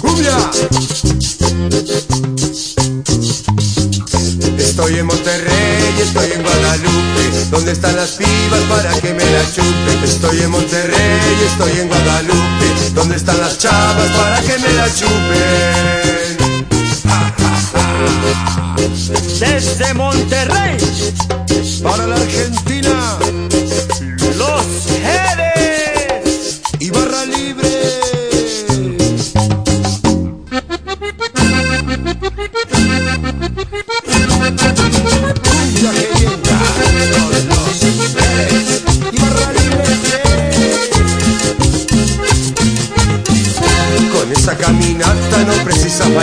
¡Cumbia! Estoy en Monterrey, estoy en Guadalupe ¿Dónde están las pibas para que me la chupen? Estoy en Monterrey, estoy en Guadalupe ¿Dónde están las chavas para que me la chupen? Desde Monterrey Para la Argentina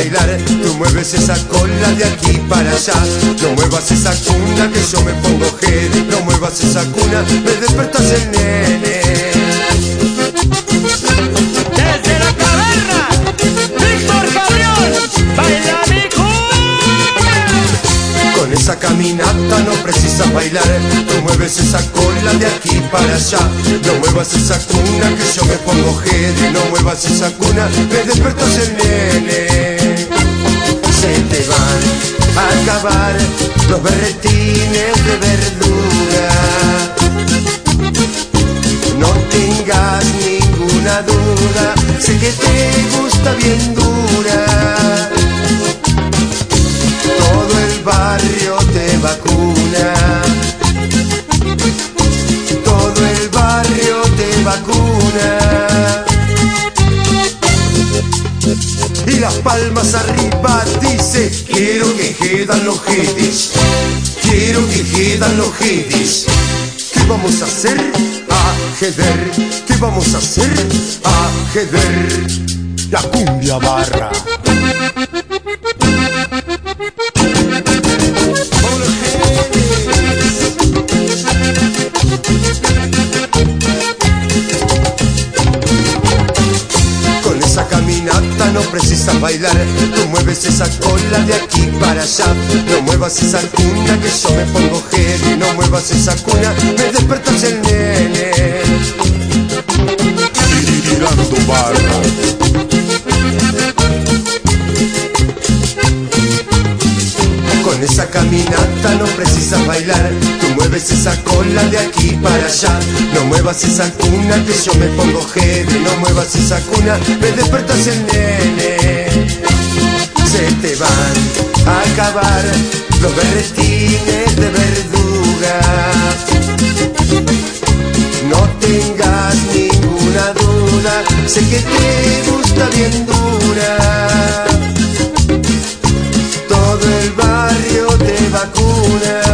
bailar. Tú mueves esa cola de aquí para allá. No muevas esa cuna que yo me pongo heavy. No muevas esa cuna, me despertas el nene. Desde la caverna Víctor Cabrión Baila mi cumbia Con esa caminata no precisas bailar. Tú mueves esa cola de aquí para allá. No muevas esa cuna que yo me pongo heavy. No muevas esa cuna, me despertas el nene Se te van a acabar los berretines de verdura No tengas ninguna duda, sé que te gusta bien dura todo el barrio te vacuna. Todo el barrio te vacuna. Y las palmas arriba dice, quiero que quedan los jetes. Quiero que quedan los jetes. ¿Qué vamos a hacer? Ajedrer. ¿Qué vamos a hacer? Ajedrer. La cumbia barra. Precisas bailar. Tú mueves esa cola de aquí para allá. No muevas esa cuna que yo me pongo heavy. No muevas esa cuna, me despertas el mueves esa cola de aquí para allá. No muevas esa cuna que yo me pongo heavy. No muevas esa cuna, me despertas el nene. Se te van a acabar los berretines de verduga. No tengas ninguna duda, sé que te gusta bien dura. Todo el barrio te vacuna.